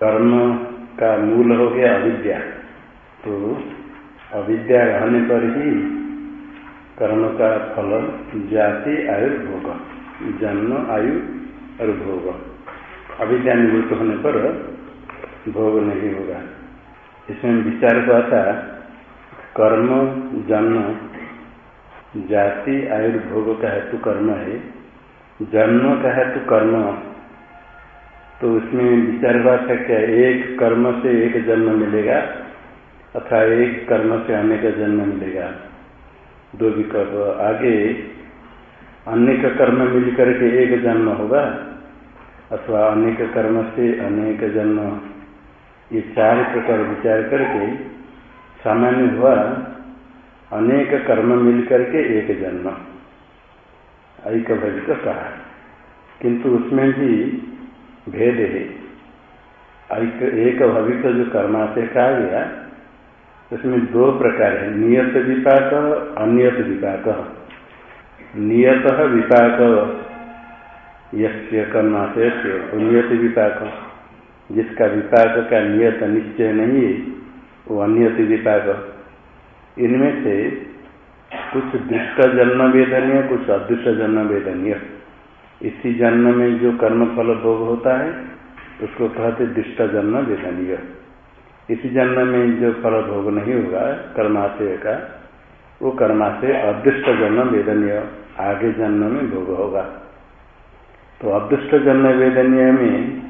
कर्म का मूल हो गया अविद्या। तो अविद्या रहने पर ही कर्म का फल जाति, आयु, भोग, जन्म, आयु और भोग। अविद्या निवृत्त होने पर भोग नहीं होगा। इसमें विचार हुआ था कर्म, जन्म, जाति आयुर्भोग का हेतु कर्म है, जन्म का हेतु कर्म तो उसमें विचार हुआ था क्या एक कर्म से एक जन्म मिलेगा, अथवा एक कर्म से अनेक जन्म मिलेगा। दो विकल्प। आगे, अनेक कर्म मिल करके एक जन्म होगा, अथवा अनेक कर्म से अनेक जन्म। ये चार प्रकार विचार करके सामान्य हुआ, अनेक कर्म मिल करके एक जन्म। ऐक भविक कहा। किंतु उसमें भी भेद है। एक भविक जो कर्मा से कहा गया उसमें दो प्रकार है। नियत विपाक, अनियत विपाक। नियत विपाक, यस्य कर्माशय नियत विपाक। जिसका विपाक का नियत निश्चय नहीं है, वो अनियत विपाक। इनमें से कुछ दुष्ट जन्म वेदनीय, कुछ अदृष्ट जन्म वेदनीय। इसी जन्म में जो कर्म फल भोग होता है, उसको कहते दुष्ट जन्म वेदनीय। इसी जन्म में जो फल भोग नहीं होगा, कर्माशय का, वो कर्माशय अदृष्ट जन्म वेदनीय, आगे जन्म में भोग होगा। तो अदृष्ट जन्म वेदनीय में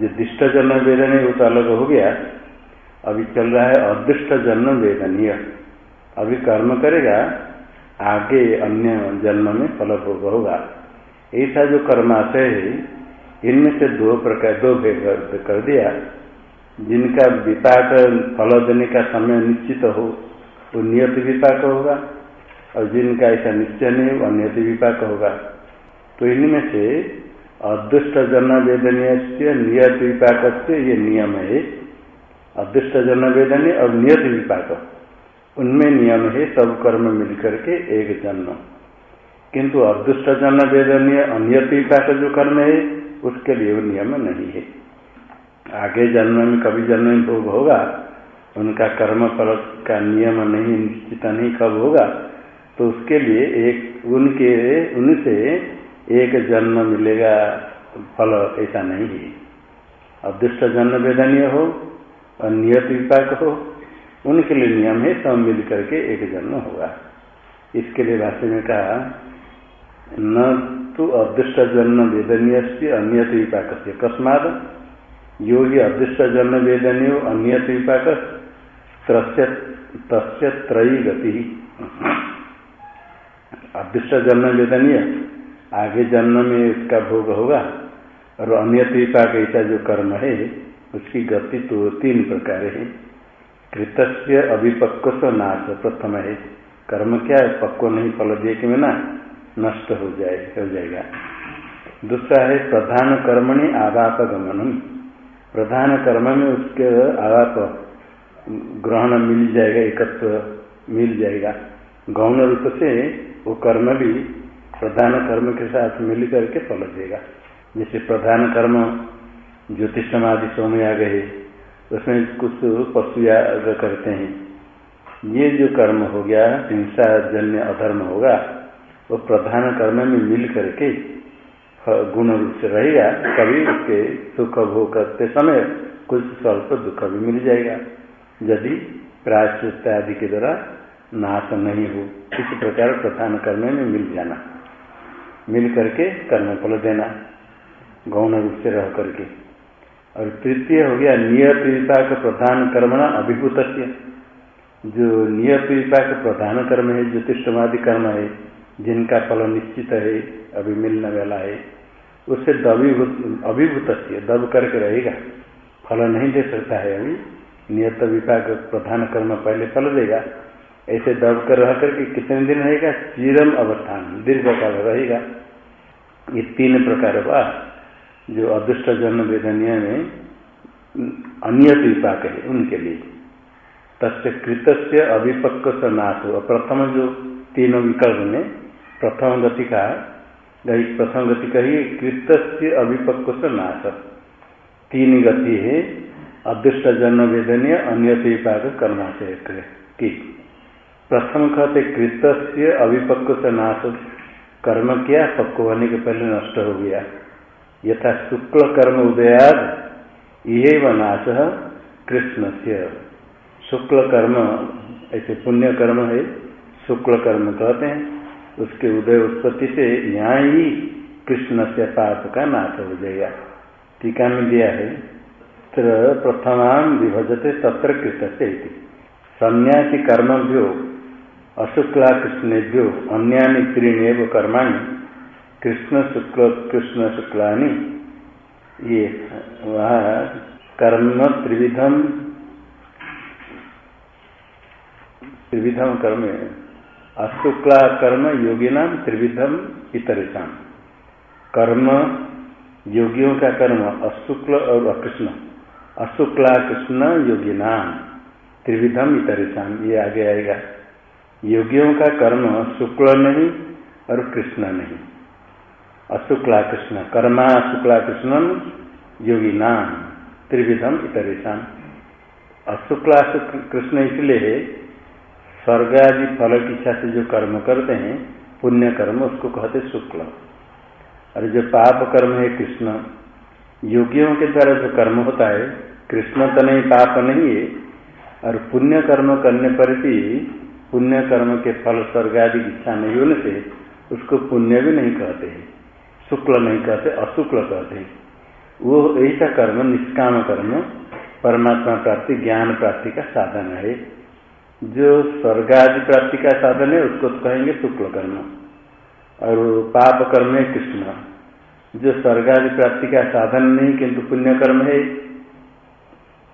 जो दिष्ट जन्म वेदनीय वो तो अलग हो गया। अभी चल रहा है अदृष्ट जन्म वेदनीय। अभी कर्म करेगा, आगे अन्य जन्म में फल भोग होगा। ऐसा जो कर्माशय है, इनमें से दो प्रकार, दो भेद कर दिया। जिनका विपाक फल देने का समय निश्चित हो, वो नियत विपाक होगा, और जिनका ऐसा निश्चय नहीं, वो अनियत विपाक होगा। तो इनमें से अदृष्ट जन वेदनीय नियत विपाक से ये नियम है। अदृष्ट जन वेदनीय और नियत विपाक। उनमें नियम है, सब कर्म मिलकर के एक जन्म। किंतु अदृष्ट जन वेदनीय अनियत विपाक जो कर्म है, उसके लिए वो नियम नहीं है। आगे जन्म में, कभी जन्म में भोग होगा, उनका कर्म फल का नियम नहीं, निश्चित नहीं कब होगा तो उसके लिए एक, उनके, उनसे एक जन्म मिलेगा, फल ऐसा नहीं है। अदृष्ट जन्म वेदनीय हो और नियत विपाक हो, उनके लिए नियम है, सब मिल करके एक जन्म होगा। इसके लिए भाष्य में कहा न तो अदृष्ट जन्म वेदनीय से अनियत विपाक से अकस्मात योगी अदृष्ट जन्म वेदनीय अन्य विपाक त्रयी गति। अदृष्ट जन्म वेदनीय आगे जन्म में इसका भोग होगा। और अन्य विपाक ऐसा जो कर्म है, उसकी गति तो तीन प्रकार है। कृतस्य अभिपक्व नाश प्रथम है। कर्म क्या है? पक्व नहीं, फल कि में ना। नष्ट हो जाए, हो जाएगा। दूसरा है प्रधान कर्मणि आवाप गमनम। प्रधान कर्म में उसके आवाप ग्रहण मिल जाएगा एकत्व मिल जाएगा। गौण रूप से वो कर्म भी प्रधान कर्म के साथ मिल करके फल देगा। जैसे प्रधान कर्म ज्योतिष समाधि सोम आ गए, उसमें कुछ पशु याग करते हैं। ये जो कर्म हो गया, हिंसा, जन्य, अधर्म होगा वो प्रधान कर्म में मिल करके गुण रूप से रहेगा, कभी उसके सुख भोग करते समय कुछ स्वल्प दुख भी मिल जाएगा। यदि प्रायश्चित आदि के द्वारा नाश नहीं हो, इस प्रकार प्रधान कर्म में मिल जाना। मिल करके कर्म फल देना, गौण रूप से रह करके। और तृतीय हो गया नियत का प्रधान कर्मणा अभिभूत जो नियत का प्रधान कर्म है ज्योतिषमादि कर्म है जिनका फल निश्चित है, अभी मिलने वाला है उससे दबीभूत अभिभूत दब करके रहेगा। फल नहीं दे सकता है अभी। नियत विपाक प्रधान कर्म पहले फल देगा। ऐसे दब कर रह करके कितने दिन रहेगा? चिरम अवस्थान दीर्घ काल रहेगा। ये तीन प्रकार हुआ जो अदृष्ट जन्म वेदनीय में अन्य विपाक है उनके लिए। तस्य कृत से अभिपक्व नाश हो प्रथम जो तीनों विकल्प में प्रथम गति का प्रसंगति कही कृत से अभिपक्व से नाश। तीन गति है अदृष्ट जन्म वेदनीय, अन्य विपाक कर्मा से की प्रथम कहते कृत से अभिपक्व से नाश। कर्म किया, पक्व होने के पहले नष्ट हो गया। यथा शुक्ल कर्म उदयाद ये व नाश कृष्ण से शुक्ल कर्म, ऐसे पुण्य कर्म है, शुक्ल कर्म कहते हैं। उसके उदय उत्पत्ति से यहाँ ही कृष्ण से पाप का नाश हो जाएगा टीका में दिया है प्रथमान विभजते तत्र से सन्यासी कर्मभ्यो, अशुक्ला कृष्णेभ्यो, अन्यानि त्रीणेव कर्माणि, कृष्ण शुक्ल, कृष्ण शुक्लानि। ये, वहाँ कर्म त्रिविधम त्रिविधम कर्म अशुक्ला कर्म योगी नाम त्रिविधम इतरेशम कर्म योगियों का कर्म, अशुक्ल और अकृष्ण। अशुक्ला कृष्ण योगी नाम त्रिविधम इतरेशम ये आगे आएगा। योगियों का कर्म, शुक्ल नहीं और कृष्ण नहीं। अशुक्ला कृष्ण कर्मा शुक्ला कृष्ण योगी नाम त्रिविधम इतरेशम अशुक्ला कृष्ण इसलिए है स्वर्ग आदि फल की इच्छा से जो कर्म करते हैं, पुण्य कर्म, उसको कहते शुक्ल। और जो पाप कर्म है कृष्ण, योगियों के द्वारा जो कर्म होता है, कृष्ण तो नहीं, पाप नहीं है। और पुण्य कर्म करने पर भी, पुण्य कर्म के फल स्वर्ग आदि इच्छा नहीं होने से, उसको पुण्य भी नहीं कहते हैं। शुक्ल नहीं कहते, अशुक्ल कहते हैं। वो ऐसा कर्म, निष्काम कर्म, परमात्मा प्राप्ति, ज्ञान प्राप्ति का साधन है। जो स्वर्ग आदि प्राप्ति का साधन है, उसको तो कहेंगे शुक्ल कर्म और पाप कर्म है कृष्ण। जो स्वर्ग आदि प्राप्ति का साधन नहीं, किंतु पुण्य कर्म है,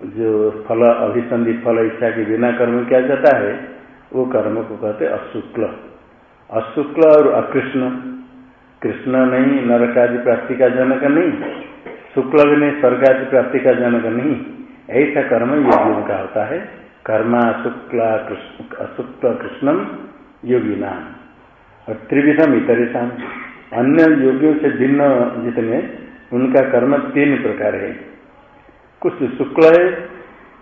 जो फल, अभिसंधि, फल, इच्छा के बिना कर्म किया जाता है, वो कर्म को कहते अशुक्ल। अशुक्ल और अकृष्ण। कृष्ण नहीं नरक आदि प्राप्ति का जनक नहीं, शुक्ल भी नहीं स्वर्ग आदि प्राप्ति का जनक नहीं। ऐसा कर्म योगियों का होता है। कर्मा शुक्ला अशुक्ल कृष्णम योगी नाम और त्रिविधम इतरिशाम अन्य योगियों से भिन्न जितने, उनका कर्म तीन प्रकार है। कुछ शुक्ल है,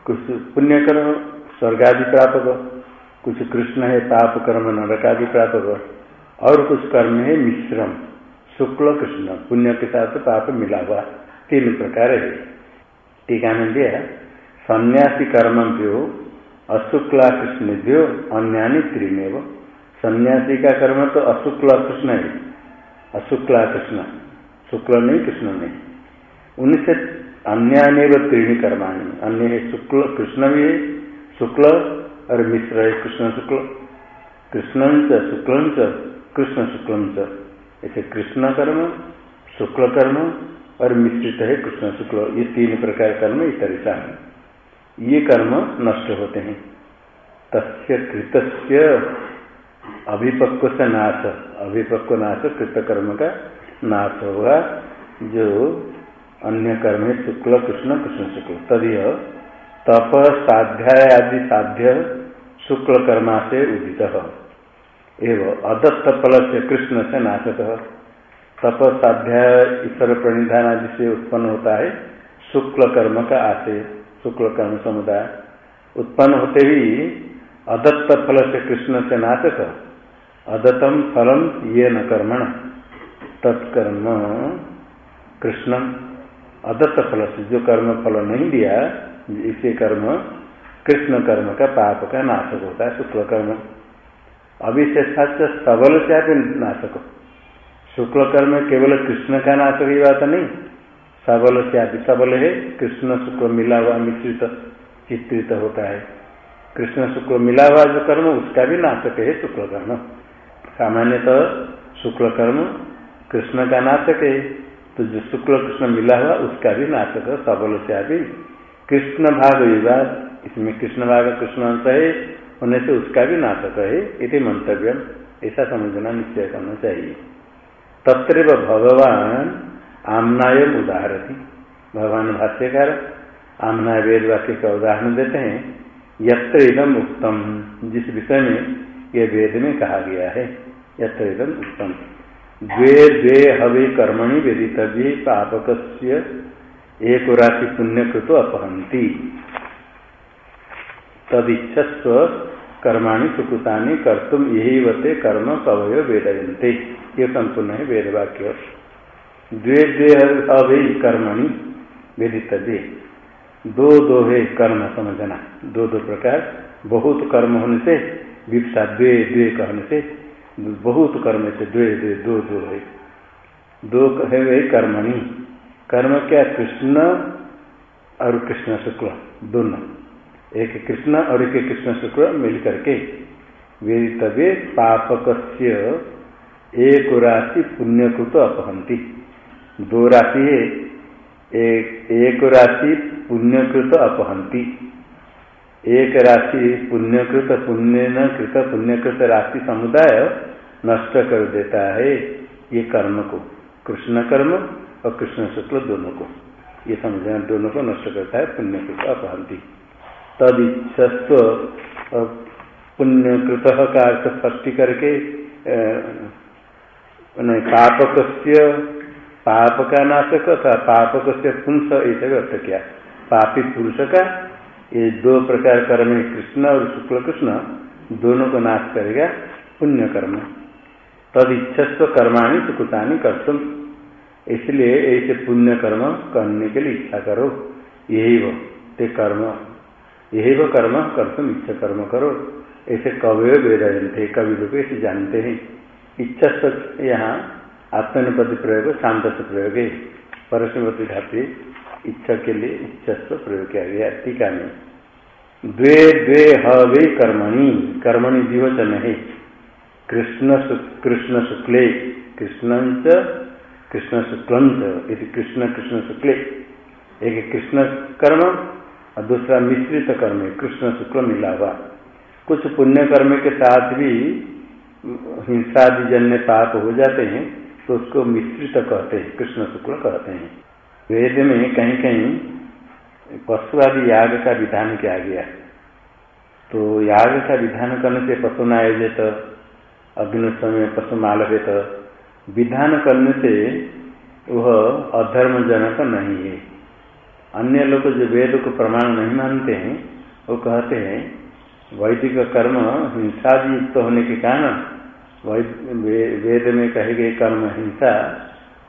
कुछ पुण्य कर्म स्वर्गादि प्राप्त कुछ कृष्ण है पाप कर्म नरकादि प्राप्त और कुछ कर्म है, मिश्रम। शुक्ल, कृष्ण, पुण्य के साथ पाप मिला हुआ तीन प्रकार है। टीका में दिया सन्यासी कर्म भी अशुक्ला कृष्ण जो अन्यानी त्रिमेव। सन्यासी का कर्म तो अशुक्ल कृष्ण है। अशुक्ला कृष्ण शुक्ल नहीं, कृष्ण नहीं। उनसे अन्यान्य त्रीणी कर्माणी। अन्य है शुक्ल, कृष्ण भी है, शुक्ल, और मिश्र है कृष्ण शुक्ल। कृष्ण शुक्ल कृष्ण शुक्ल ऐसे कृष्ण कर्म, शुक्ल कर्म, और मिश्रित है कृष्ण शुक्ल। ये तीन प्रकार कर्म इस तरह है। ये कर्म नष्ट होते हैं। तस्य कृत अभिपक्व से नाश अभिपक्व नाश कृत कर्म का नाश होगा। जो अन्य कर्म है, शुक्ल, कृष्ण कृष्ण, शुक्ल। तदय तप साध्याय आदि साध्य शुक्ल कर्मा से उदित। एवं अदत्त फल से कृष्ण से नाशत। तप साध्याय ईश्वर प्रणिधान आदि से उत्पन्न होता है शुक्ल कर्म का आशय। शुक्ल कर्म समुदाय, उत्पन्न होते ही अदत्त फल से कृष्ण से नाचक अदत्तम फलम ये न कर्मण, तत्कर्म। कृष्ण अदत्त फल से जो कर्म फल नहीं दिया, इसे कर्म, कृष्ण कर्म का पाप का नाशक होता है शुक्ल कर्म। अभी से सच सबल से नाशक शुक्ल कर्म केवल कृष्ण का नाशक ही बात नहीं सबल से आदि सबल है कृष्ण शुक्ल मिला हुआ मिश्रित चित्रित होता है कृष्ण शुक्ल मिला हुआ जो कर्म, उसका भी नाशक है शुक्ल कर्म सामान्यतः शुक्ल कर्म कृष्ण का नाशक है तो जो शुक्ल कृष्ण मिला हुआ उसका भी नाशक है सबल से आदि कृष्ण भाग विवाद, इसमें कृष्ण भाग कृष्ण अंश है होने से उसका भी नाशक है इति मंतव्य ऐसा समझना निश्चय करना चाहिए. तत्र भगवान आमनाय उदाहरती। भगवान भाष्यकार आमना वेद वाक्य का उदाहरण देते हैं। यत्र इदम उत्तम जिस विषय में यह वेद में कहा गया है, यत्र इदम उत्तम द्वे द्वे हवे कर्मणि वेदितव्य पापक एक राशि पुण्य कृतो अपहंती तदिच्छस्व कर्माणि सुकृतानि कर्तुम यही वते कर्म कवय वेदयंते ये संपूर्ण है वेद वाक्य। द्वे द्वे कर्मणि वेदित दे दो दो है कर्म समझना, दो दो प्रकार। बहुत कर्म होने से विपसा द्वे द्वे कहने से, बहुत कर्म से द्वे द्वे, दो दो है दो है वे कर्मणि। कर्म क्या? कृष्ण और कृष्ण शुक्ल, दोनों। एक कृष्ण और एक कृष्ण शुक्ल मिल करके वेदितव्य पापक एक राशि पुण्यकृत अपहंती दो राशि है। एक एक राशि पुण्यकृत अपहंती। एक राशि पुण्यकृत पुण्य न कृत पुण्यकृत राशि समुदाय नष्ट कर देता है ये कर्म को, कृष्ण कर्म और कृष्ण शुक्ल दोनों को। ये समझना दोनों को नष्ट करता है, पुण्यकृत अपहंती। तद इच्छस्व पुण्यकृत का अर्थ स्पष्टि करके पापक पाप का नाशक था पापक से पुंस ऐसे अर्थ किया। पापी पुरुष का ये दो प्रकार कर्म है, कृष्ण और शुक्ल कृष्ण दोनों को नाश करेगा पुण्य कर्म तद इच्छस्व कर्माणी सुकुतानी कर्तुम। इसलिए ऐसे पुण्य कर्म करने के लिए इच्छा करो। यही वो, ते कर्म। यही वो कर्म कर तुम इच्छा कर्म करो। ऐसे कवय वेदयंते कवि लोग ऐसे जानते हैं। इच्छा सच यहाँ आत्मनिपति प्रयोग शांत से प्रयोग है परस्मृति धातु इच्छा के लिए इच्छा प्रयोग किया गया टीका में, द्वे द्वे हवे कर्मणि कर्मणि दिवचन है। कृष्ण कृष्ण शुक्ले, कृष्ण कृष्ण शुक्लंत यदि कृष्ण कृष्ण शुक्ले। एक कृष्ण कर्म, और दूसरा मिश्रित कर्म कृष्ण शुक्ल मिला हुआ कुछ पुण्य कर्म के साथ भी हिंसादि जन्य पाप हो जाते हैं तो उसको मिश्रित कहते हैं, कृष्ण शुक्ल कहते हैं। वेद में कहीं कहीं पशु आदि याग का विधान किया गया। तो याग का विधान करने से पशु नायोजित अग्नि समय पशु मालवित विधान करने से वह अधर्म जनक नहीं है। अन्य लोग जो वेद को प्रमाण नहीं मानते हैं, वो कहते हैं, वैदिक कर्म हिंसादि युक्त होने के कारण वेद में कहे गए कर्म हिंसा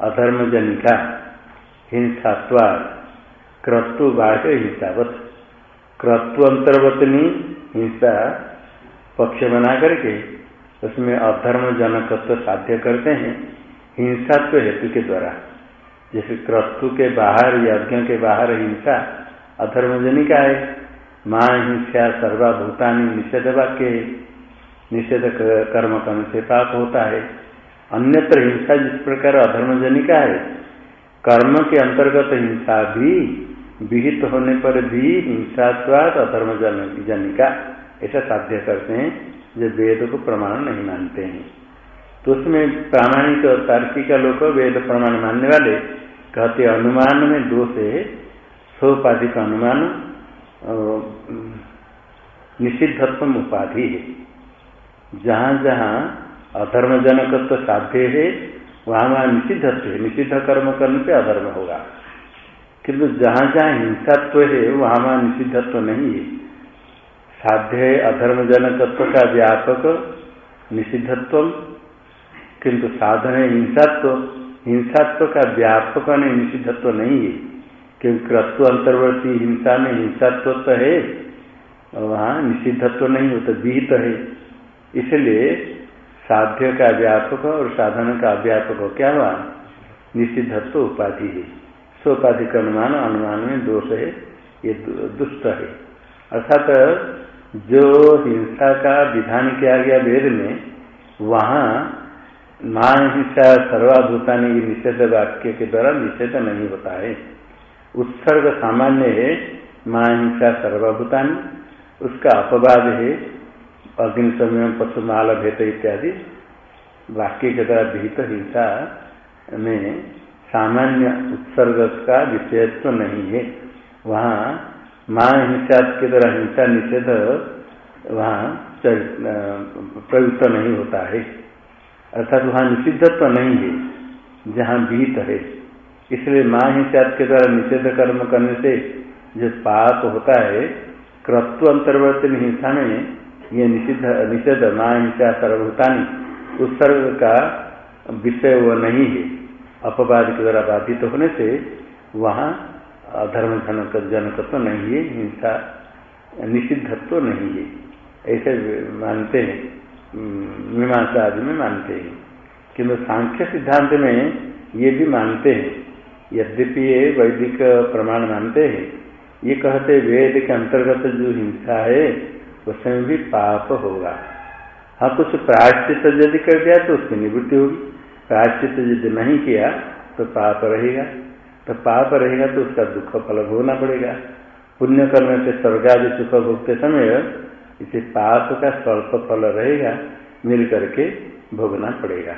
अधर्म जनिका हिंसात्वा, क्रतु बाह्य हिंसावत। क्रतु अंतर्वतनी हिंसा पक्ष बना करके उसमें अधर्म जनकत्व साध्य करते हैं, हिंसात्व हेतु के द्वारा। जैसे क्रतु के बाहर, यज्ञ के बाहर हिंसा अधर्मजनिका है। माँ हिंसा सर्वाभूतानी निषेध वाक्य है। निषेध कर्म करने से पाप होता है। अन्यत्र हिंसा जिस प्रकार अधर्मजनिका है, कर्म के अंतर्गत हिंसा भी विहित होने पर भी हिंसात्वाद अधर्म जनिका ऐसा साध्य करते हैं, जो वेद को प्रमाण नहीं मानते हैं। तो उसमें प्रामाणिक तार्किक लोग वेद प्रमाण मानने वाले कहते अनुमान में दो से सोपाधि का अनुमान निषिद्धत्व उपाधि है। जहाँ जहाँ अधर्मजनकत्व साध्य है, वहाँ वहाँ निषिद्धत्व है। निषिद्ध कर्म करने से अधर्म होगा। किंतु जहाँ जहाँ हिंसात्व है, वहाँ वहाँ निषिद्धत्व नहीं है। साध्य है अधर्मजनकत्व का व्यापक निषिद्धत्व। किंतु साधन है हिंसात्व। हिंसात्व का व्यापक नहीं निषिद्धत्व नहीं है। क्योंकि क्रत्व अंतर्वर्ती हिंसा में हिंसात्व तो है, वहाँ निषिद्धत्व नहीं होता, विहित है। इसलिए साध्य का व्यापक और साधन का व्यापक क्या हुआ? निषिद्धत्व उपाधि है। सोपाधि का अनुमान अनुमान में दोष है, ये दुष्ट है। अर्थात जो हिंसा का विधान किया गया वेद में, वहाँ मान हिंसा सर्वाभूतानी निषेध वाक्य के द्वारा निषेध नहीं होता है। उत्सर्ग सामान्य है, माँ हिंसा सर्वभूतानी। उसका अपवाद है अग्नि समय पशु माल भेद इत्यादि वाक्य के द्वारा विहित हिंसा में सामान्य उत्सर्ग का विषयत्व नहीं है। वहाँ माँ हिंसा के द्वारा हिंसा निषेध वहाँ प्रयुक्त नहीं होता है। अर्थात वहाँ निषिद्धत्व नहीं है, जहाँ विहित है। इसलिए माँ हिंसा के द्वारा निषेध कर्म करने से जो पाप होता है, क्रत्व अंतर्वर्तन हिंसा में ये निषिद्ध, निषेध हिंसा सर्वभूतानी उत्सर्ग का विषय वो नहीं है। अपवाद के द्वारा बाधित तो होने से वहाँ अधर्म जनक जनक तो नहीं है, हिंसा, निषिद्धत्व तो नहीं है। ऐसे मानते हैं। मीमांसा आदि में मानते हैं। किंतु सांख्य सिद्धांत में ये भी मानते हैं। यद्यपि ये वैदिक प्रमाण मानते हैं। ये कहते वेद के अंतर्गत जो हिंसा है उसमें भी पाप होगा। हाँ कुछ प्रायश्चित यदि कर दिया तो उसकी निवृत्ति होगी। प्रायश्चित यदि नहीं किया तो पाप रहेगा। तो पाप रहेगा तो उसका दुख फल भोगना पड़ेगा। पुण्य करने से स्वर्ग आदि सुख भोगते समय इसे पाप का स्वल्प फल रहेगा, मिल करके भोगना पड़ेगा।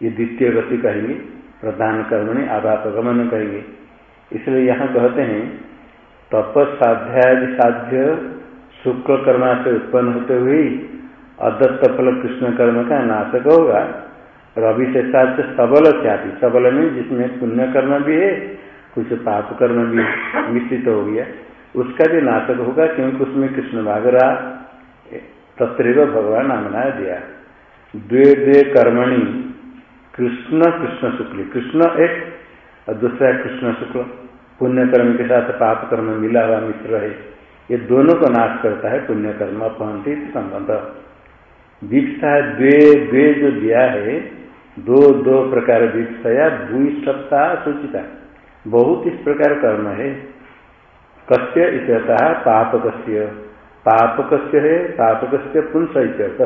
ये द्वितीय गति कहेंगे, प्रधान कर्मणि गमन कहेंगे। इसलिए यहाँ कहते हैं तपस्ाध्यादि साध्य शुक्ल कर्मा से उत्पन्न होते हुए अदत्त फल कृष्ण कर्म का नाशक होगा। रवि से साध्य सबल ख्याति। सबल में जिसमें पुण्य कर्म भी है, कुछ पाप कर्म भी मिश्रित हो गया। उसका भी नाशक होगा क्योंकि उसमें कृष्ण भागरा तत्व भगवान नामना दिया। द्वे द्वे कर्मणि। कृष्ण कृष्ण शुक्ल। कृष्ण एक, और दूसरा कृष्ण शुक्ल। पुण्य कर्म के साथ पाप कर्म मिला हुआ मित्र है। ये दोनों को नाश करता है पुण्य कर्म अपहंती संबंध। दीक्षा द्वे द्वे जो दिया है, दो दो प्रकार दीक्षया भूष्टता सूचिता। बहुत इस प्रकार कर्म है। कस्य इत्यतः पापकस्य। पापक है पापक पुरुष इत्यर्थ।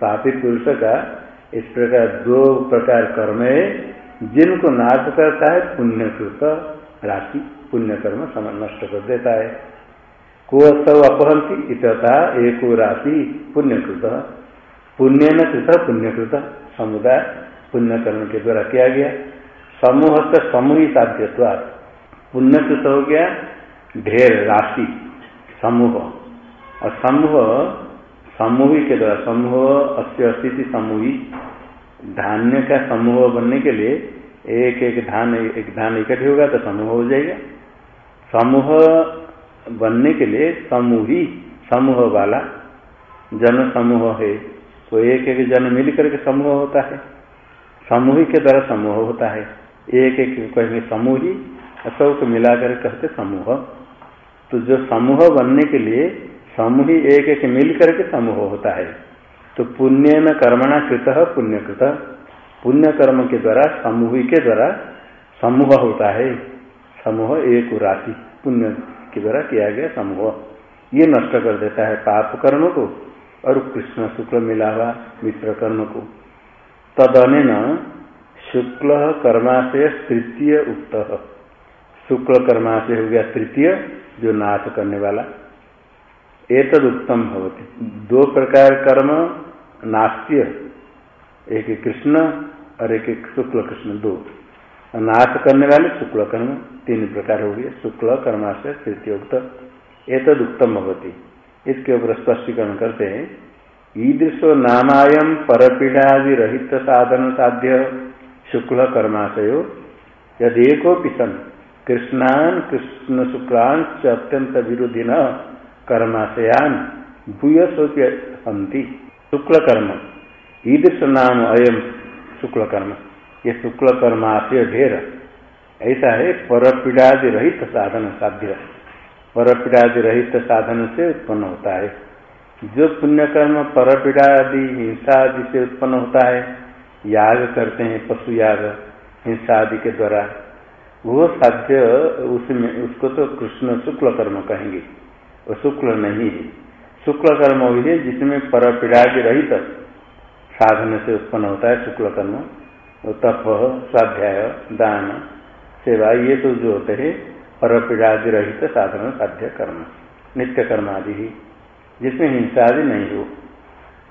पापी पुरुष का इस प्रकार दो प्रकार कर्म है, जिनको नाश करता है पुण्यकृत। राशि पुण्य कर्म नष्ट कर देता है। को अपहंती इतता एक राशि पुण्यकृत। पुण्य न कृत, पुण्यकृत। समुदाय पुण्य कर्म के द्वारा किया गया। समूह से समूह साध्य पुण्यकृत हो गया ढेर राशि, समूह। और समूह समूह के द्वारा, समूह अस्य अस्थिति समूह। धान्य का समूह बनने के लिए एक एक धान एक धान इकट्ठे होगा तो समूह हो जाएगा। समूह बनने के लिए समूही, समूह वाला, जन समूह है तो एक एक जन मिल करके समूह होता है। समूह के द्वारा समूह होता है। एक एक कहेंगे समूही, सबको मिलाकर कहते समूह। तो जो समूह बनने के लिए समूह एक एक मिल करके समूह होता है। तो पुण्य न कर्मणा कृत पुण्यकृत। पुण्य कर्म के द्वारा, समूह के द्वारा समूह होता है। समूह एक राशि, पुण्य के द्वारा किया गया समूह। ये नष्ट कर देता है पाप कर्म को और कृष्ण शुक्ल मिला हुआ मित्र कर्म को। तदन शुक्ल कर्माशय तृतीय उक्त। शुक्ल कर्माशय हो गया तृतीय, जो नाश करने वाला। एतद उत्तम होती दो प्रकार कर्म नास्त्य। एक कृष्ण और एक शुक्ल कृष्ण, दो। नाश करने वाले, शुक्ल कर्म, तीन प्रकार हो गए। शुक्ल, कर्माशय तृतीय उक्त एतद उत्तम होती इसके ऊपर स्पष्टीकरण करते हैं, ईदृशो नामायम परपीड़ादि रहित साधन साध्य, शुक्ल कर्माशयो यदेको सन, कृष्णान, कृष्ण शुक्लान अत्यंत विरोधी न कर्माशयान भूयसोपि हंती शुक्ल कर्म, ईदृश नाम अयम शुक्ल कर्म। ये शुक्ल कर्माशय ढेर ऐसा है, परपीड़ादि रहित साधन साध्य। परपीड़ादि रहित साधन से उत्पन्न होता है। जो पुण्य कर्म परपीड़ा आदि हिंसा आदि से उत्पन्न होता है, याग करते हैं, पशु याग, हिंसा आदि के द्वारा, वो साध्य उसमें, उसको तो कृष्ण शुक्ल कर्म कहेंगे। वो शुक्ल नहीं है। शुक्ल कर्म वही है जिसमें पर पीड़ादि रहित साधन से उत्पन्न होता है शुक्ल कर्म। तप, स्वाध्याय, दान, सेवा, ये तो जो होते हैं पर पीड़ादि रहित साधन, साध्य कर्म, नित्य कर्म आदि ही। जिसमें हिंसा आदि नहीं हो।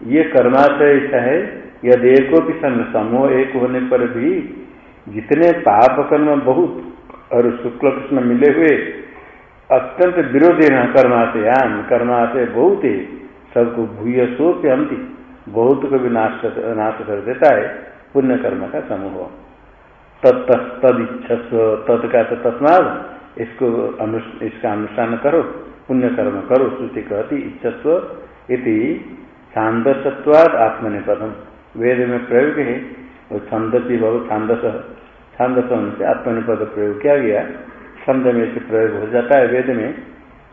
ये कर्माशय ऐसा है, यदि एको समूह एक होने पर भी जितने पाप कर्म बहुत और शुक्ल कृष्ण मिले हुए, अत्यंत विरोधी न यान कर्माते बहुत ही, सबको भूय सो के बहुत को भी नाश कर देता है। पुण्य कर्म का समूह। तद इच्छस्व तद का तस्माद, इसको इसका अनुष्ठान करो पुण्य कर्म करो, श्रुति कहती, इच्छस्व इति छांदसत्वाद आत्मनिपदम वेद में प्रयोग है, वो छंदसी बहु छांदस छांदस से आत्मनिपद प्रयोग किया गया। छंद में से प्रयोग हो जाता है वेद में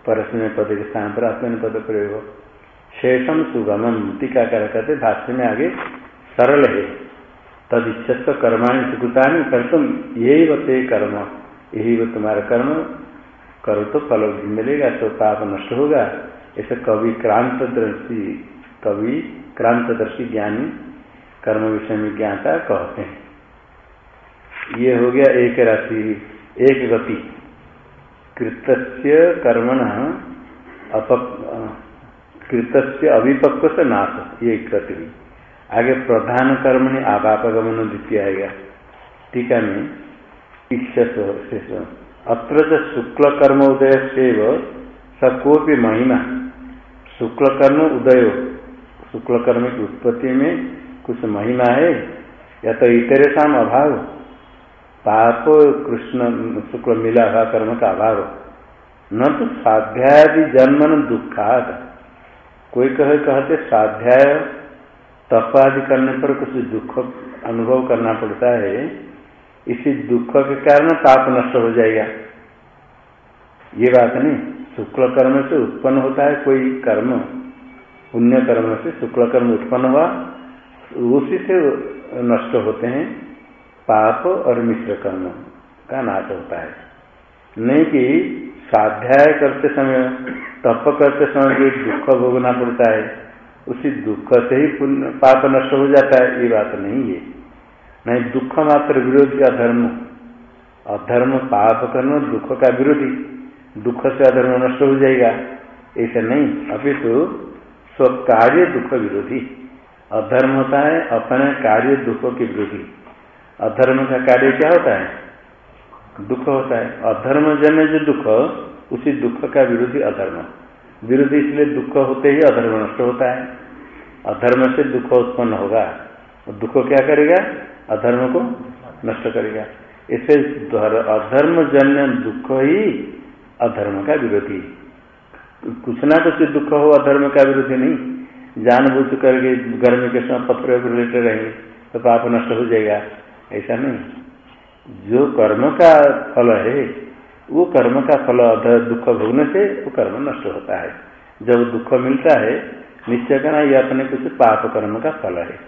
परस्मय पद के स्थान पर आत्मनिपद प्रयोग। शेषम सुगमम, टीकाकार कहते भाष्य में आगे, सरल है। तद इच्छस्व कर्माणी सुकृतानी कर तुम यही बते कर्म। यही वो तुम्हारा कर्म करो तो फल मिलेगा तो पाप नष्ट होगा। ऐसे कवि क्रांत दृष्टि कवि क्रांत दृष्टि ज्ञानी कर्म विषय में ज्ञाता कहते हैं। ये हो गया एक राशि, एक गति। कृत्य कर्मण अप कृतस्य अभिपक्व से नाश, ये गति हुई। आगे प्रधान कर्म ने आपापगमन द्वितीय आएगा। टीका में शेष अत्र शुक्ल कर्म उदय से सकोपि महिमा। शुक्ल कर्म उदय शुक्ल कर्म की उत्पत्ति में कुछ महिमा है, या तो इतरेशम अभाव पाप, कृष्ण, शुक्ल मिला हुआ कर्म का अभाव न तो स्वाध्याय जन्मन दुखाद कोई कहे, कहते स्वाध्याय तप आदि करने पर कुछ दुख अनुभव करना पड़ता है, इसी दुख के कारण पाप नष्ट हो जाएगा। ये बात नहीं, शुक्ल कर्म से उत्पन्न होता है कोई कर्म, पुण्य कर्म से शुक्ल कर्म उत्पन्न हुआ, उसी से नष्ट होते हैं पाप और मिश्र कर्म का नाश होता है। नहीं कि स्वाध्याय करते समय, तप करते समय जो दुख भोगना पड़ता है। उसी दुख से ही पुण्य, पाप नष्ट हो जाता है, ये बात नहीं है। नहीं, दुख मात्र विरोधी अधर्म अधर्म, पाप करना दुख का विरोधी। दुख से अधर्म नष्ट हो जाएगा, ऐसा नहीं। अभी तो स्वकार्य दुख विरोधी। अधर्म होता है, अपने कार्य दुख के विरोधी। अधर्म का कार्य क्या होता है? दुख होता है। अधर्म जन्य जो दुख, उसी दुख का विरोधी अधर्म। विरोधी इसलिए दुख होते ही अधर्म नष्ट होता है। अधर्म से दुख उत्पन्न होगा। और दुख क्या करेगा? अधर्म को नष्ट करेगा। इसे अधर्म जन्य दुख ही अधर्म का विरोधी। कुछ ना कुछ दुख हो, अधर्म का विरोधी नहीं। जानबूझ करके गर्मी के समय पत्र रिलेटेड रहेंगे तो पाप नष्ट हो जाएगा। ऐसा नहीं। जो कर्म का फल है वो कर्म का फल दुख भोगने से वो कर्म नष्ट होता है। जब दुख मिलता है, निश्चय करना ये अपने कुछ पाप कर्म का फल है।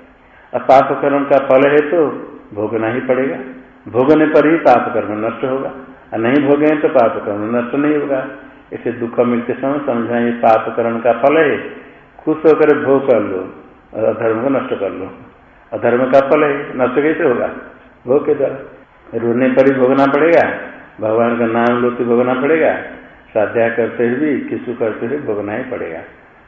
और पाप कर्म का फल है तो भोगना ही पड़ेगा। भोगने पर ही पाप कर्म नष्ट होगा। और नहीं भोगे तो पाप कर्म नष्ट नहीं होगा। इसे दुख मिलते समय समझा ये पाप कर्म का फल है। खुश होकर भोग कर लो और अधर्म को नष्ट कर लो। अधर्म का फल है, नष्ट कैसे होगा? भोग के द्वारा। रोने पर ही भोगना पड़ेगा। भगवान का नाम लो तो भोगना पड़ेगा स्वाध्याय करते हुए भी, किसु करते हुए भोगना ही पड़ेगा।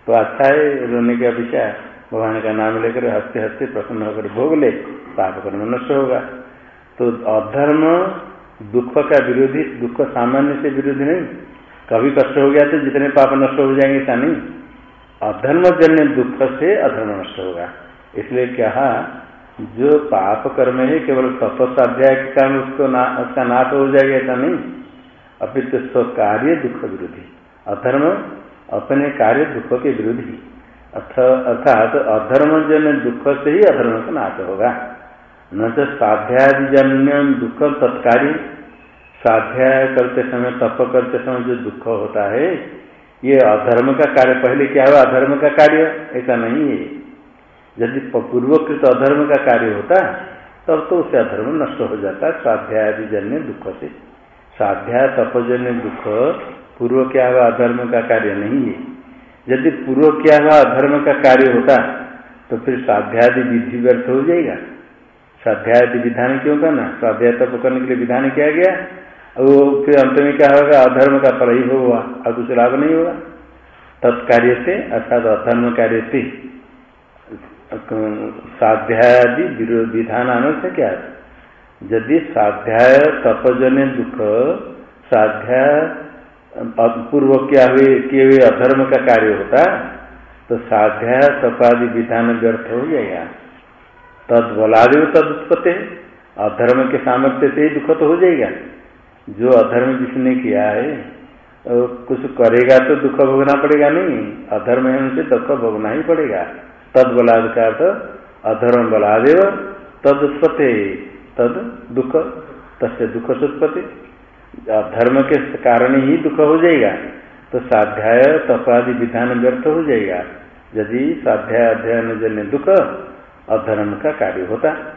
तो अच्छा है रोने की अपेक्षा भगवान का नाम लेकर हँसते हँसते प्रसन्न होकर भोग ले, पाप कर्म नष्ट होगा। तो अधर्म दुख का विरोधी, दुख सामान्य से विरोधी नहीं, कभी कष्ट हो गया तो जितने पाप नष्ट हो जाएँगे ऐसा नहीं। अधर्म जन्य दुख से अधर्म नष्ट होगा। इसलिए क्या जो पाप कर्म है, केवल तपस्वाध्याय के कारण उसको ना, उसका नाश हो जाएगा ऐसा नहीं। अभी तो स्व कार्य दुख विरोधी अधर्म अपने कार्य दुख के विरोधी अर्थात अधर्म जन्य दुख से ही अधर्म का नाश होगा। न तो स्वाध्यायजन्य दुख तत्कारी। स्वाध्याय करते समय, तप करते समय जो दुख होता है, ये अधर्म का कार्य, पहले क्या हुआ? अधर्म का कार्य, ऐसा नहीं है। यदि पूर्वकृत अधर्म का कार्य होता तब तो उससे अधर्म नष्ट हो जाता स्वाध्याय जन्य दुख से। स्वाध्याय तपजन्य दुख पूर्व क्या हुआ अधर्म का कार्य नहीं है। यदि पूर्व क्या हुआ अधर्म का कार्य होता तो फिर स्वाध्याय विधि व्यर्थ हो जाएगा। स्वाध्याय विधान क्यों करना? स्वाध्याय तप करने के लिए विधान किया गया। वो फिर अंत में क्या होगा? अधर्म का फल ही होगा, और कुछ लाभ नहीं होगा। तत्कार्य से, अर्थात अधर्म कार्य से स्वाध्याय विधान से क्या यदि स्वाध्याय तपजन्य दुख, स्वाध्याय पूर्व क्या हुए, किए हुए अधर्म का कार्य होता तो स्वाध्याय तपादि विधान व्यर्थ हो जाएगा तद बलादेव तद उत्पत्ति, अधर्म के सामर्थ्य से ही दुख तो हो जाएगा। जो अधर्म जिसने किया है कुछ करेगा तो दुख भोगना पड़ेगा नहीं, अधर्म है उनसे दुख भोगना ही पड़ेगा। तद बलाद का अर्थ अधर्म बलादेव, तद उत्पत्ति तद दुख, तस्य दुख सुत्पत्ति धर्म के कारण ही दुख हो जाएगा। तो साध्याय तपादि विधान व्यर्थ हो जाएगा। यदि स्वाध्याय, अध्ययन जन्य दुख, अधर्म का कार्य होता।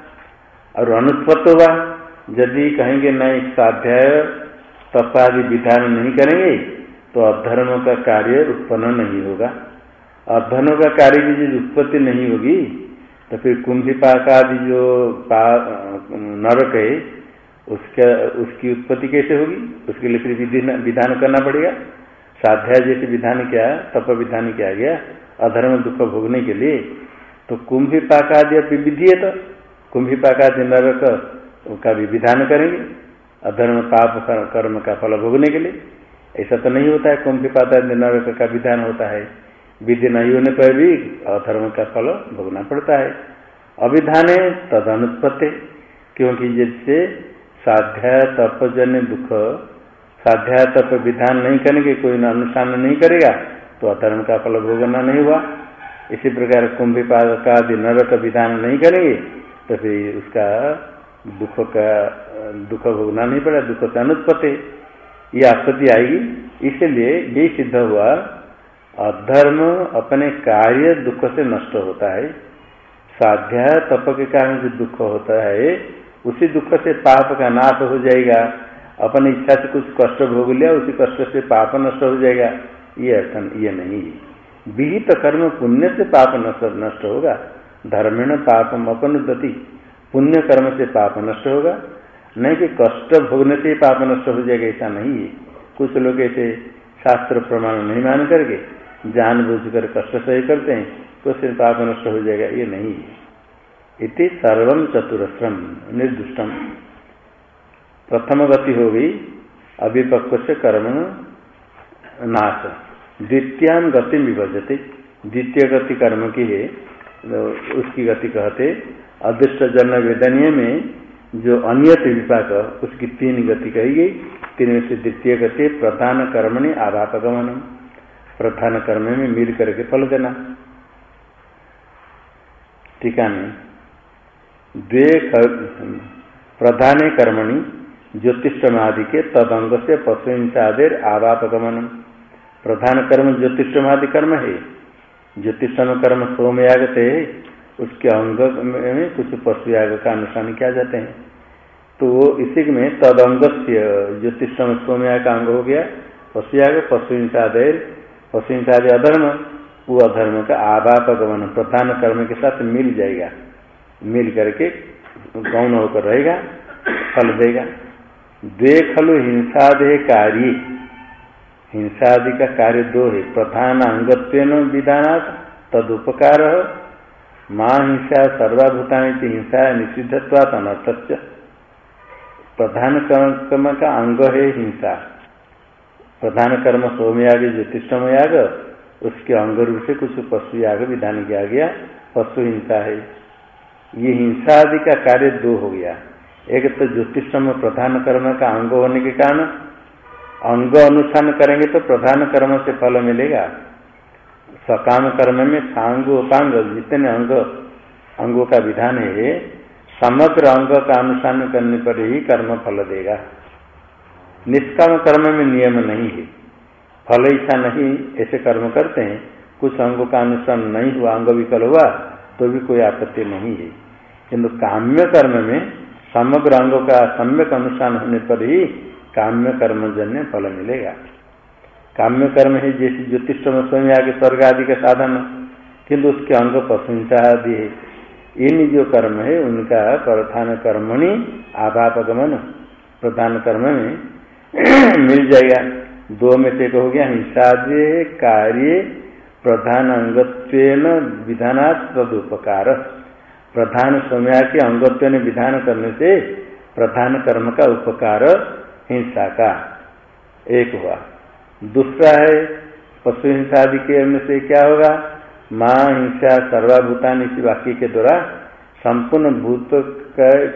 और अनुत्पत्त होगा। यदि कहेंगे, नहीं, स्वाध्याय, तपादि विधान नहीं करेंगे तो अधर्म का कार्य उत्पन्न नहीं होगा। अधर्म का कार्य की जो उत्पत्ति नहीं होगी तो फिर कुंभिपाक आदि जो नरक है, उसका, उसकी उत्पत्ति कैसे होगी? उसके लिए फिर विधान करना पड़ेगा। साध्याय जैसे विधान किया, तप विधान किया गया, अधर्म दुख भोगने के लिए। तो कुंभिपाक आदि विधि है तो कुंभिपाक आदि नरक का भी विधान करेंगे, अधर्म, पाप, कर्म का फल भोगने के लिए। ऐसा तो नहीं होता है कुंभ पाता नरक का विधान होता है। विधि नहीं होने पर भी अधर्म का फल भोगना पड़ता है। अभिधान है तद अनुत्पत्ति क्योंकि जिससे साध्या तपजन्य दुख साध्या तप विधान नहीं करेंगे कोई अनुष्ठान नहीं करेगा तो अधर्म का फल भोगना नहीं हुआ। इसी प्रकार कुंभिपाद का आदि नरक विधान नहीं करेंगे तो फिर उसका दुख का, दुख भोगना नहीं पड़ा, दुख से अनुत्पत्ति। ये आपत्ति आएगी, इसलिए ये सिद्ध हुआ अधर्म अपने कार्य दुख से नष्ट होता है। साध्या तप के कारण जो दुख होता है, उसी दुख से पाप का नाश हो जाएगा। अपनी इच्छा से कुछ कष्ट भोग लिया, उसी कष्ट से पाप नष्ट हो जाएगा। ये अर्थ ये नहीं है। विहित कर्म पुण्य से पाप नष्ट होगा। धर्मेण पापम अपनुदति। पुण्य कर्म से पाप नष्ट होगा। नहीं कि कष्ट भोगने से पाप नष्ट हो जाएगा, ऐसा नहीं है। कुछ लोग ऐसे शास्त्र प्रमाण नहीं मान करके जान बुझ कर कष्ट सही करते हैं तो उससे पाप नष्ट हो जाएगा। ये नहीं है। इति सर्वम चतुरस्रम निर्दुष्टम प्रथम गति हो गई अभिपक्व से कर्म नाश। द्वितीयाम गति विभजते। द्वितीय गति कर्म की है तो उसकी गति कहते अदृष्ट जन्म वेदनीय में जो अनियत विपाक, उसकी तीन गति कही गई। तीन में से द्वितीय गति, प्रधान कर्मणि आभापगमन प्रधान कर्म में मिल करके फल देना। टीका में द्वे प्रधान कर्मणि ज्योतिषम आदि के तदंग से पशुहिंसादेर आवापगमन प्रधान कर्म ज्योतिषम आदि कर्म है। ज्योतिषम कर्म सोमयाग से उसके अंग में कुछ पशुयाग का अनुष्ठान किया जाते हैं। तो इसी में तद अंग से ज्योतिषम सोमया का अंग हो गया। पशुयाग पशु पशु अधर्म, वो अधर्म का आभापगमन प्रधान कर्म के साथ मिल जाएगा। मिल करके गौण होकर रहेगा, फल देगा। द्वे खलु हिंसादे कार्य हिंसादि का कार्य दो है। प्रधान अंगत्व विधानात्, तदुपकार। माँ हिंसा सर्वाभूतानी हिंसा निषिद्धत्वात अनर्थ प्रधान कर्म का अंग है हिंसा। प्रधान कर्म सोमयाग ज्योतिषम याग उसके अंग रूप से कुछ पशु याग विधान किया गया। पशु हिंसा है। ये हिंसा आदि का कार्य दो हो गया। एक तो ज्योतिषम प्रधान कर्म का अंग होने के कारण, अंग अनुष्ठान करेंगे तो प्रधान कर्म से फल मिलेगा। सकाम कर्म में सांग उपांग जितने अंग, अंगों का विधान है, समग्र अंग का अनुष्ठान करने पर ही कर्म फल देगा। निष्काम कर्म में नियम नहीं है। फल इच्छा नहीं, ऐसे कर्म करते हैं। कुछ अंगों का अनुष्ठान नहीं हुआ, अंग विकल हुआ तो भी कोई आपत्ति नहीं है। किंतु काम्य कर्म में समग्र अंगों का सम्यक अनुष्ठान होने पर ही काम्य कर्मजन्य फल मिलेगा। काम्य कर्म है जैसे ज्योतिष स्वयं आगे स्वर्ग आदि का साधन। किंतु उसके अंग प्रशंसा आदि है। इन जो कर्म है, उनका प्रधान कर्मणि आभापगमन प्रधान कर्म में मिल जाएगा। दो में से एक हो गया, हिंसादि कार्य प्रधान अंगत्व विधानात् तदुपकार। प्रधान समय के अंगत्व ने विधान करने से प्रधान कर्म का उपकार, हिंसा का। एक हुआ। दूसरा है, पशु हिंसा आदि के से क्या होगा? माँ हिंसा सर्वाभूतान इसी वाक्य के द्वारा संपूर्ण भूत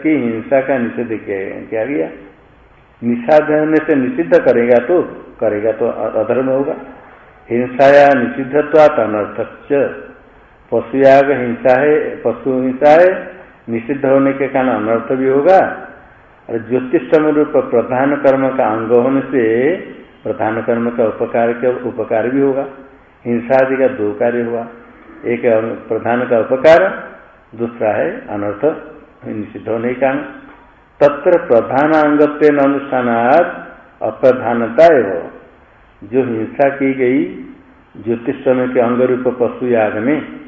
की हिंसा का निषेध किया गया। निषाद होने से निषिद्ध करेगा तो करेगा तो अधर्म होगा। हिंसा या निषिद्धत्वात अनर्थ पशुयाग हिंसा है, पशु हिंसा है, निषिद्ध होने के कारण अनर्थ भी होगा। और ज्योतिषम रूप प्रधान कर्म का अंग होने से प्रधान कर्म का उपकार के उपकार भी होगा। हिंसा आदि का दो कार्य हुआ। एक प्रधान का उपकार, दूसरा है अनर्थ, निषिद्ध होने के कारण। तत्र प्रधान अंगत्व अनुष्ठानात अप्रधानता एवं। जो हिंसा की गई, ज्योतिष समय के अंग रूप पशु याग में,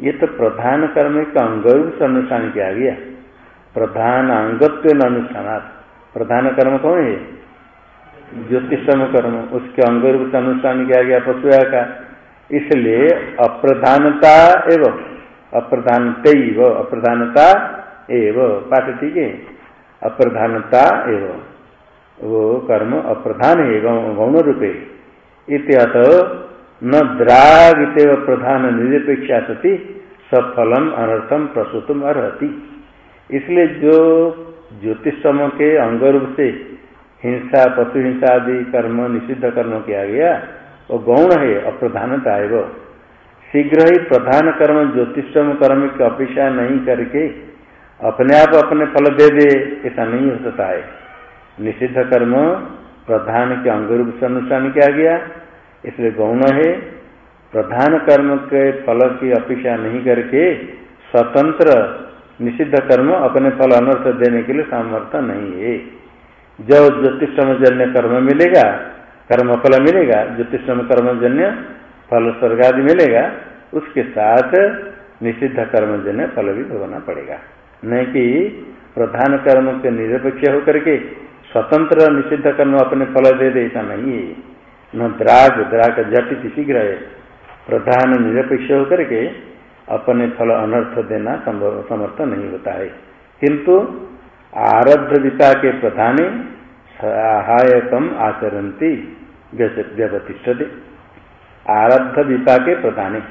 ये तो प्रधान कर्म का अंग रूप से अनुष्ठान किया गया। प्रधान अंगत्व अनुष्ठानात। प्रधान कर्म कौन है? ज्योतिषम कर्म। उसके अंग रूप से अनुष्ठान किया गया पशु का। इसलिए अप्रधानता एवं अप्रधानते अप्रधानता एवं। पाठ ठीक है? अप्रधानता एवं वो कर्म अप्रधान है गौण रूपे। इत्यत न द्राग प्रधान निरपेक्षा सती सफलम अनर्थम प्रसूतम अर्ति इसलिए जो ज्योतिषम के अंग रूप से हिंसा, पशु हिंसा आदि कर्म, निषिद्ध कर्म किया गया, वो गौण है, अप्रधानता है वो शीघ्र ही प्रधान कर्म ज्योतिषम कर्म की अपेक्षा नहीं करके अपने आप अपने फल दे दे, ऐसा नहीं हो सकता है। निषिद्ध कर्म प्रधान के अंग रूप से अनुष्ठान किया गया, इसलिए गौण है। प्रधान कर्म के फल की अपेक्षा नहीं करके स्वतंत्र निषिद्ध कर्म अपने फल अनर्थ देने के लिए सामर्थ्य नहीं है। जब ज्योतिषम जन्य कर्म मिलेगा कर्म फल मिलेगा ज्योतिषम कर्मजन्य फल स्वर्ग आदि मिलेगा, उसके साथ निषिद्ध कर्मजन्य फल भी भोगना पड़ेगा। नहीं कि प्रधान कर्म के निरपेक्ष होकर के स्वतंत्र निषिद्ध कर्म अपने फल दे दे, ऐसा नहीं है। न द्राग द्राग जटित शीघ्र है। प्रधान निरपेक्ष होकर के अपने फल अनर्थ देना समर्थ नहीं होता है। किंतु आरब्ध विता के प्रधान सहायकम आचरती व्यवतिष्ठते। आरब्ध विपाके प्रधान।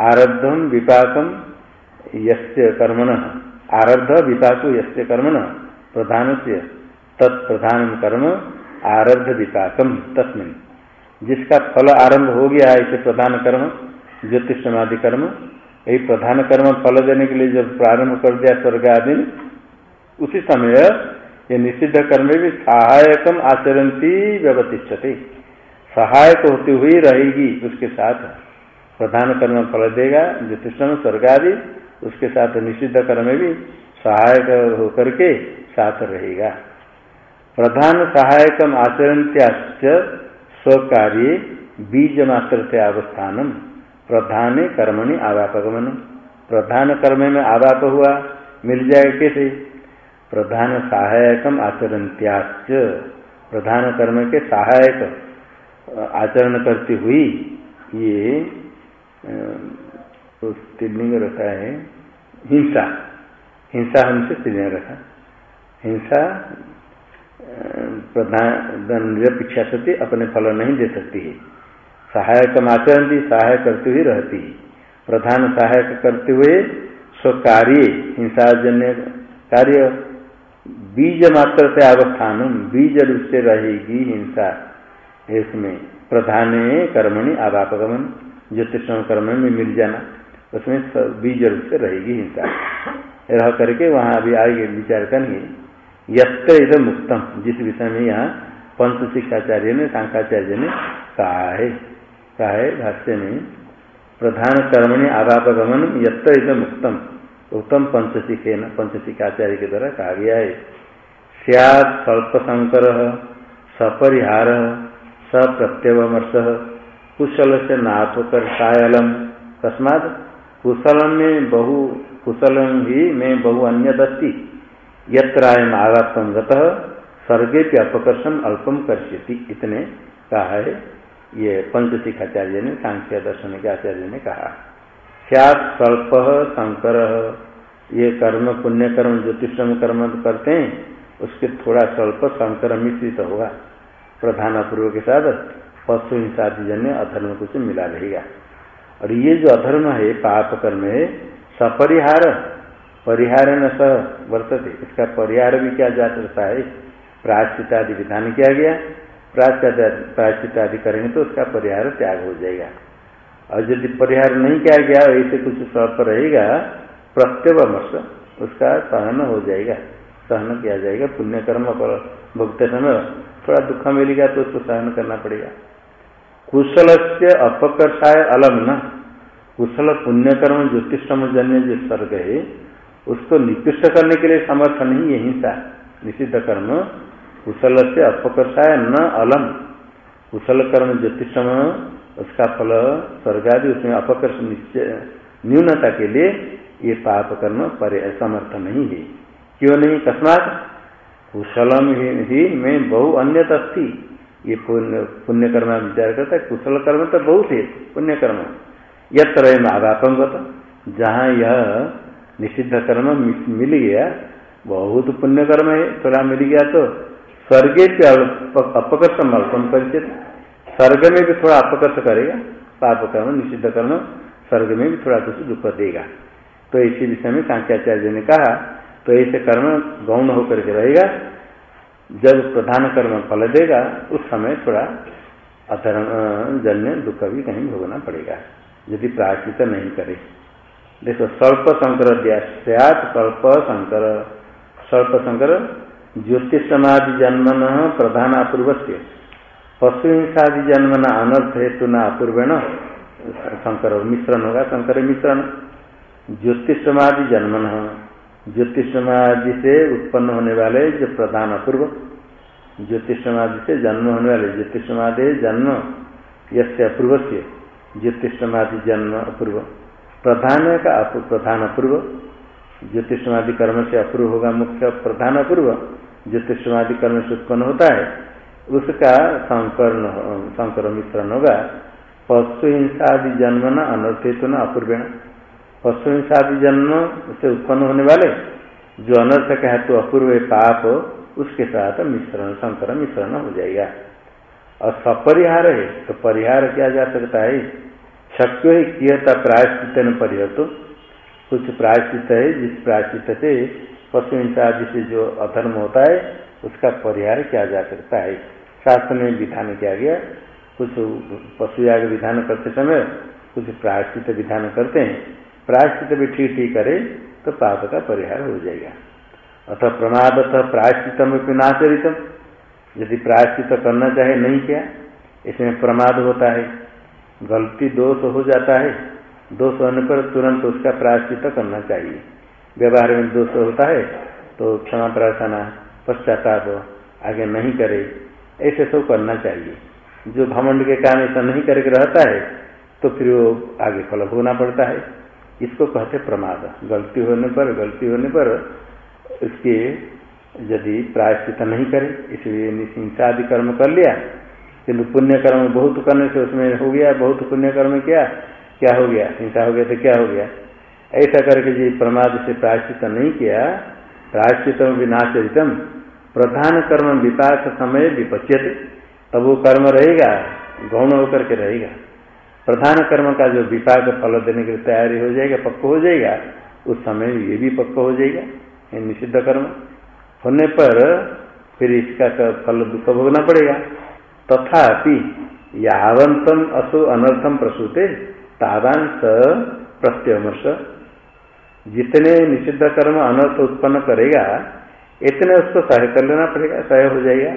आरब्धम विपाकम यस्य कर्मण। आरब्ध विपाको यस्य न प्रधान से तत्प्रधान कर्म, आरब्ध विपाकम तस्मिन। जिसका फल आरंभ हो गया है, इसे प्रधान कर्म ज्योतिष समाधि कर्म। यही प्रधान कर्म फल देने के लिए जब प्रारंभ कर दिया स्वर्ग आदि उसी समय ये निषिद्ध कर्म भी सहायकम आचरती व्यवतिष्ठते। सहायक होती हुई रहेगी उसके साथ। प्रधान कर्म फल देगा ज्योतिषम स्वर्ग आदि उसके साथ निषिद्ध कर्म भी सहायक होकर के साथ रहेगा। प्रधान सहायकम आचरत्याश्च स्वकार्य बीज मात्र से अवस्थान प्रधान कर्मणि आवापगमन प्रधान कर्म में आवाप हुआ, मिल जाए कैसे? प्रधान सहायकम आचरणत्याच प्रधान कर्म के सहायक आचरण करती हुई ये तो स्त्रीलिंग रखा है हिंसा। हिंसा हमसे स्त्रीलिंग रखा। हिंसा प्रधान निरपेक्षा सती अपने फल नहीं दे सकती है। सहायक आचरण भी सहायक करते हुए रहती है। प्रधान सहायक करते हुए स्व स्वकार्य, हिंसाजन्य कार्य, बीज मात्र से अवस्थान बीज रूप से रहेगी हिंसा। इसमें प्रधान कर्मणि आवापगमन ज्योतिष कर्म में मिल जाना। उसमें बीज रूप से रहेगी हिंसा। रह करके वहाँ अभी आगे विचार करेंगे। यत्र इधर मुक्तम। जिस विषय में यहाँ पंच शिक्षाचार्य ने शांकाचार्य ने कहा है। कहा है भाष्य में, प्रधान कर्मणि आगापगमन यत्र इधर मुक्तम। उत्तम पंचशिखे न पंचशिखाचार्य के द्वारा कहा गया है। सियात स्वल्प संकर सपरिहार स प्रत्यवमर्श कुशल से नाथोकर सायलम कस्मात कुशल में बहु कुशल ही में बहु अन्य दस्ती यत्रायम आगातम गत स्वर्गे के अपकर्षण अल्पम कर्ष्यति इतने कहा है। ये पंचशिखाचार्य ने सांख्य दर्शन के आचार्य ने कहा। क्या स्वल्प शंकर ये कर्म पुण्य कर्म ज्योतिषम कर्म करते हैं, उसके थोड़ा स्वल्प शंकर मिश्रित होगा। प्रधान पूर्व के साथ पशु हिंसादि जन्य अधर्म कुछ मिला रहेगा। और ये जो अधर्म है, पाप कर्म है, सपरिहार, परिहार न सह वर्तते। इसका परिहार भी क्या जा सकता है? प्राश्चित आदि विधान किया गया। प्राश्चित आदि करेंगे तो उसका परिहार त्याग हो जाएगा। और यदि परिहार नहीं किया गया, ऐसे कुछ स्वल्प रहेगा प्रत्यवमर्श उसका सहन हो जाएगा। सहन किया जाएगा, पुण्य कर्म पर भुगते समय थोड़ा दुख मिलेगा तो उसको सहन करना पड़ेगा। कुशल से अपकर्षाय अलम न। कुशल पुण्यकर्म ज्योतिषम जन्य जो स्वर्ग है, उसको निकृष्ट करने के लिए समर्थ नहीं है हिंसा निषिद्ध कर्म। कुशल से अपकर्षाय न अलम। कुशल कर्म ज्योतिषम उसका फल, स्वर्ग आदि, उसमें अपकर्ष न्यूनता के लिए ये पाप कर्म पर समर्थ नहीं है। क्यों नहीं? कस्मात कुशलम ही में बहु अन्य अस्थि ये पुण्य पुण्य कर्म विचार करता है कुशल कर्म तो बहुत है पुण्य कर्म यत्र आघातंगत जहाँ यह निषिद्ध कर्म मिल गया, बहुत पुण्य कर्म है, थोड़ा मिल गया तो स्वर्गे से अपकर्ष अल्पम परिचित स्वर्ग में भी थोड़ा अपकर्ष करेगा पाप कर्म निषिद्ध कर्म स्वर्ग में भी थोड़ा कुछ दुख देगा। तो इसी विषय में सांख्याचार्य ने कहा तो ऐसे कर्म गौण होकर के रहेगा जब प्रधान कर्म फल देगा, उस समय थोड़ा अधर्म जन्य दुख भी कहीं भोगना पड़ेगा। यदि प्राचित नहीं करे। देखो, स्वल्प संकर दियात स्वल्प संकर। स्वल्प संकर ज्योतिष समाधि जन्मन प्रधान अपूर्व से पशु हिंसादि जन्मन अनर्थ हेतु न अपूर्वेण शंकर मिश्रण होगा शंकर मिश्रण। ज्योतिष समाधि जन्मन ज्योतिष समाधि से उत्पन्न होने वाले जो प्रधान अपूर्व ज्योतिष समाधि से जन्म होने वाले ज्योतिष समाधि जन्म यसे अपूर्व से ज्योतिष समाधि जन्म अपूर्व। प्रधान का प्रधान अपूर्व ज्योतिष समाधि कर्म से अपूर्व होगा मुख्य प्रधान अपूर्व ज्योतिष समाधि कर्म से उत्पन्न होता है। उसका संकरण संकर मिश्रण होगा। पशु हिंसादि जन्म न अनर्थित न अपूर्वेण। पशु हिंसादि जन्म से उत्पन्न होने वाले जो अनर्थ का है तो अपूर्व पाप, उसके साथ मिश्रण, संकर मिश्रण हो जाएगा। और सपरिहार है तो परिहार किया जा सकता है। शक्य ही कियता प्रायश्चित न परिहत। कुछ प्रायश्चित है, जिस प्रायश्चित से पशु हिंसा आदि से जो अधर्म होता है, उसका परिहार किया जा सकता है। शास्त्र में विधान किया गया, कुछ पशु याग विधान करते समय कुछ प्रायश्चित विधान करते हैं। प्रायश्चित भी ठीक ठीक करे तो पाप का परिहार हो जाएगा। अतः प्रमादतः प्रायश्चितम नाचरितम। यदि प्रायश्चित करना चाहे, नहीं किया, इसमें प्रमाद होता है। गलती दोष हो जाता है। दोष होने पर तुरंत उसका प्रायश्चित करना चाहिए। व्यवहार में दोष होता है तो क्षमा प्रार्थना, पश्चाताप, आगे नहीं करे, ऐसे सब करना चाहिए। जो भ्रमंड के काम ऐसा नहीं करके रहता है तो फिर वो आगे फल भोगना पड़ता है। इसको कहते प्रमाद। गलती होने पर, गलती होने पर उसके यदि प्रायश्चित नहीं करे, इसलिए निशिंसा आदि कर्म कर लिया। किंतु पुण्य कर्म बहुत करने से उसमें हो गया, बहुत पुण्य कर्म किया, क्या हो गया? हिंसा हो गया तो क्या हो गया? ऐसा करके जी प्रमाद से प्रायश्चित नहीं किया प्रायश्चित विनाशितम प्रधान कर्म विपाक समय विपच्यते, तब वो कर्म रहेगा, गौण होकर के रहेगा। प्रधान कर्म का जो विपाक फल देने की तैयारी हो जाएगा, पक्का हो जाएगा, उस समय ये भी पक्का हो जाएगा निषिद्ध कर्म। होने पर फिर इसका फल दुख भोगना पड़ेगा। तथापि यावंतम असो अनर्थम प्रसूते तावान स प्रत्यमर्श। जितने निषिद्ध कर्म अनर्थ उत्पन्न करेगा, इतने उसको सह कर लेना पड़ेगा, सह हो जाएगा।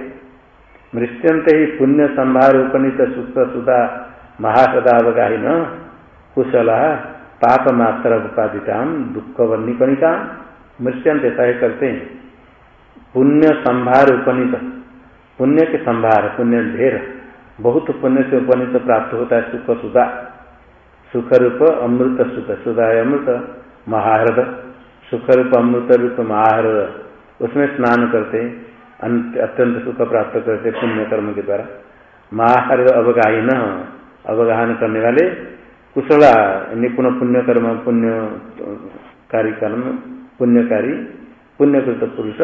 मृत्यंत ही पुण्य संभार उपनीत सुख सुधा महासदावगाही न कुशल पाप मात्र उपादिता दुख वर्णी कणिका मृत्यंत सह करते। हैं पुण्य संभार उपनीत पुण्य के संभार पुण्य ढेर बहुत पुण्य से उपनीत प्राप्त होता है सुख सुधा। सुख रूप अमृत सुख, सुधा अमृत, महाहृद। सुख रूप अमृत रूप, महाहृद। उसमें स्नान करते अत्यंत सुख प्राप्त करते पुण्य कर्म के द्वारा। महाहृद अवगाही न अवगाहन करने वाले कुशला निपुण पुण्य कर्म पुण्य, कार्य कर्म, पुण्यकारी, पुण्यकृत पुरुष,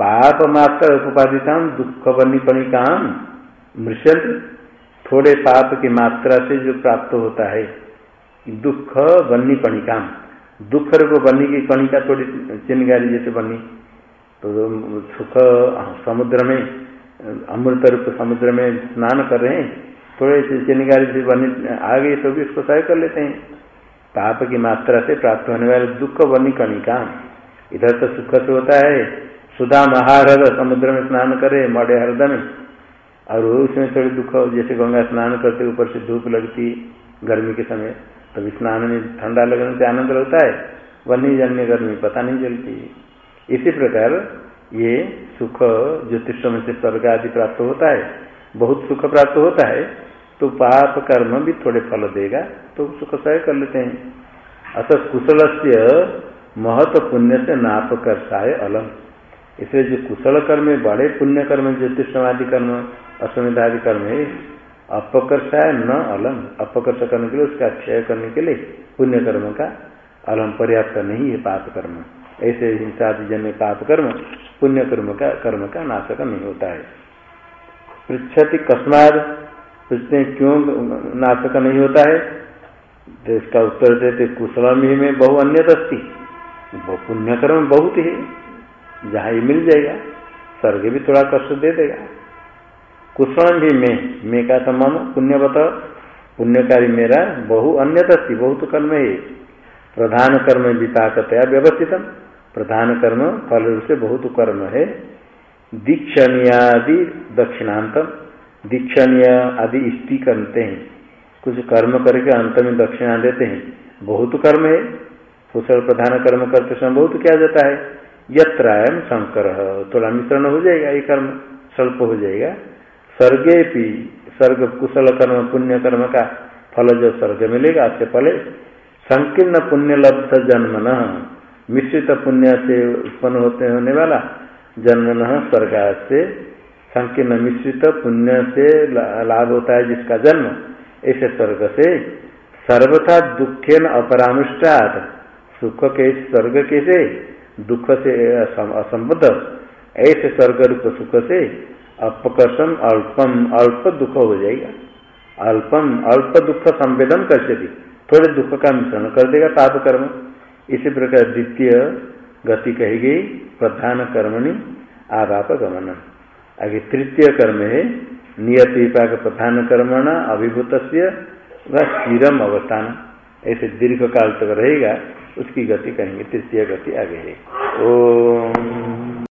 पाप मात्र उपाधिता, दुख काम मृष्यंत, थोड़े पाप की मात्रा से जो प्राप्त होता है, दुख बन्नी काम दुख रूप बनी की कणिका थोड़ी चिन्हगारी जैसे बनी तो सुख समुद्र में, अमृत रूप समुद्र में स्नान कर रहे हैं थोड़े से चिन्हगारी से बनी आ गई तो भी उसको सह कर लेते हैं। पाप की मात्रा से प्राप्त होने वाले दुख बनी कणिका इधर तो सुख से होता है। सुधा महारद समुद्र में स्नान करे मड़े हृदय में। और उसमें थोड़ी दुख जैसे गंगा स्नान करते, ऊपर से धूप लगती गर्मी के समय, तभी स्नान में ठंडा लगने से आनंद लगता है। वन्य जन्य गर्मी, पता नहीं चलती। इसी प्रकार ये सुख ज्योतिष में से स्वर्ग आदि प्राप्त होता है। बहुत सुख प्राप्त होता है। तो पाप कर्म भी थोड़े फल देगा तो सुख सह कर लेते हैं। अतः कुशल से महत्व पुण्य से नाप कर साय अलम। इसलिए जो कुशल कर्म है, बड़े पुण्य कर्म ज्योतिषवादी कर्म, अश्वमेधादि कर्म है अपकर्ष है न अलम। अपकर्ष करने के लिए, उसका क्षय करने के लिए पुण्य कर्म का अलम पर्याप्त नहीं है पाप कर्म। ऐसे हिंसा जन्य पाप कर्म, पुण्य कर्म का कर्म का नाशक नहीं होता है। पृछति कस्माद पूछते हैं, क्यों नाशक नहीं होता है? तो इसका उत्तर देते कुशलम ही में बहु अन्य दस्ती पुण्यकर्म बहुत ही जहाँ ही मिल जाएगा, स्वर्ग भी थोड़ा कष्ट दे देगा। कुशल भी मैं मैं का तो मम पुण्यवत पुण्यकारी मेरा बहु अन्य थी बहुत कर्म है प्रधान कर्म विपाकतया व्यवस्थित प्रधान कर्म फल रूप से बहुत कर्म है। दीक्षणियादि दक्षिणांतम। दीक्षणीय आदि इष्टि करते हैं। कुछ कर्म करके अंत में दक्षिणा देते हैं। बहुत कर्म है। कुशल प्रधान कर्म करते समय बहुत किया जाता है। यत्रायम शंकर। थोड़ा मिश्रण हो जाएगा ये कर्म। स्वल्प हो जाएगा। स्वर्गे भी स्वर्ग कुशल कर्म, पुण्य कर्म का फल जो स्वर्ग मिलेगा अच्छे फल संकीर्ण पुण्य लब्ध जन्म न मिश्रित पुण्य से उत्पन्न होते होने वाला जन्म न स्वर्ग से संकीर्ण मिश्रित पुण्य से लाभ होता है जिसका जन्म। ऐसे स्वर्ग से सर्वथा दुखे न अपरामृष्टात सुख के स्वर्ग कैसे दुख से असंबद्ध ऐसे स्वर्ग रूप सुख से अपकर्षम अल्पम, अल्प दुख हो जाएगा। अल्पम, अल्प दुख संवेदन कर थोड़े दुख का मिश्रण कर देगा पाप कर्म। इसी प्रकार द्वितीय गति कही गई, प्रधान कर्मणि आपाप गमन आगे तृतीय कर्म है नियत विपाक प्रधान कर्मण अभिभूत स्थिरम अवस्थान। ऐसे दीर्घ काल तक रहेगा, उसकी गति कहेंगे, तृतीय गति आगे है। ओम।